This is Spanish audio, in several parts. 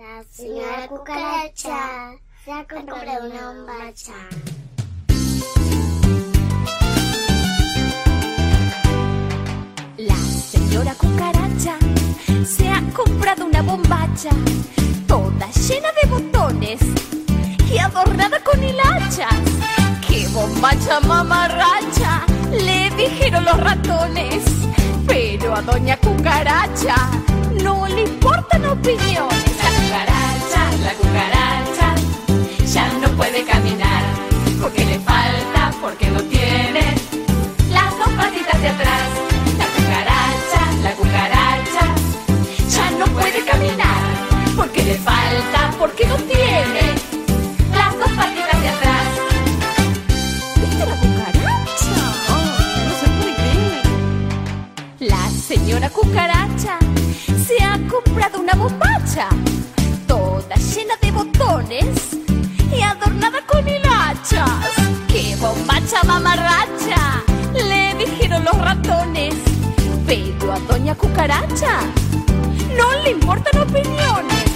La señora cucaracha se ha comprado una bombacha. La señora cucaracha se ha comprado una bombacha toda llena de botones y adornada con hilachas. ¡Qué bombacha mamarracha! Le dijeron los ratones. Pero a doña cucaracha no le importan opiniones. Cucaracha se ha comprado una bombacha toda llena de botones y adornada con hilachas. ¡Qué bombacha mamarracha! Le dijeron los ratones. Pero a doña cucaracha no le importan opiniones.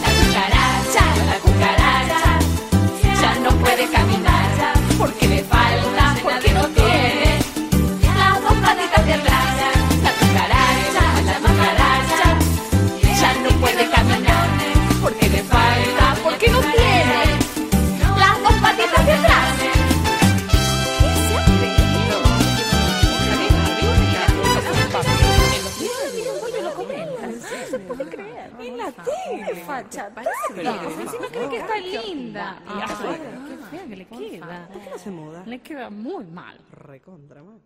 Se puede creer. En la tele, facha. Encima cree que está linda. Qué fea que le queda. se muda? Le queda muy mal. Recontra, man.